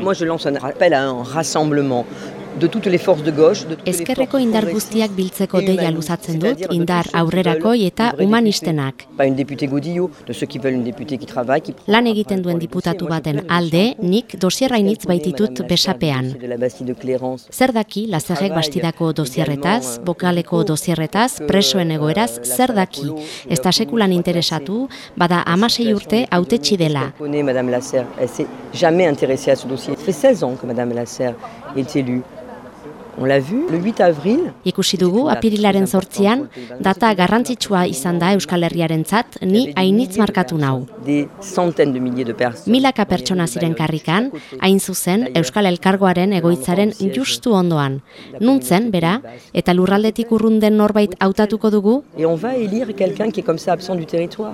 Moi, je lance un appel à un rassemblement de toutes les forces de gauche, de toutes Ezkerreko indar guztiak biltzeko deia luzatzen dut, indar aurrerakoi eta humanistenak. Lan egiten duen diputatu baten alde, nik dosierrainitz baititut besapean. Zer daki lazerrek bastidako dosierretaz, bokaleko dosierretaz, presoen egoeraz, zer daki. Ez da sekulan interesatu, bada amasei urte autetxi dela. Madame elle s'est jamais intéressée à ce dossier. Ça fait 16 ans que Madame Lasserre est élue. On l'a vu le 8 avril. Ikusi dugu apirilaren zortzian, data garrantzitsua izan da Euskal Herriarentzat, ni hainitz markatu nau. Milaka pertsona ziren karrikan, hain zuzen Euskal Elkargoaren egoitzaren justu ondoan. Nuntzen, bera, eta lurraldetik urrunden norbait hautatuko dugu, Et on va élire quelqu'un qui est comme ça absent du territoire.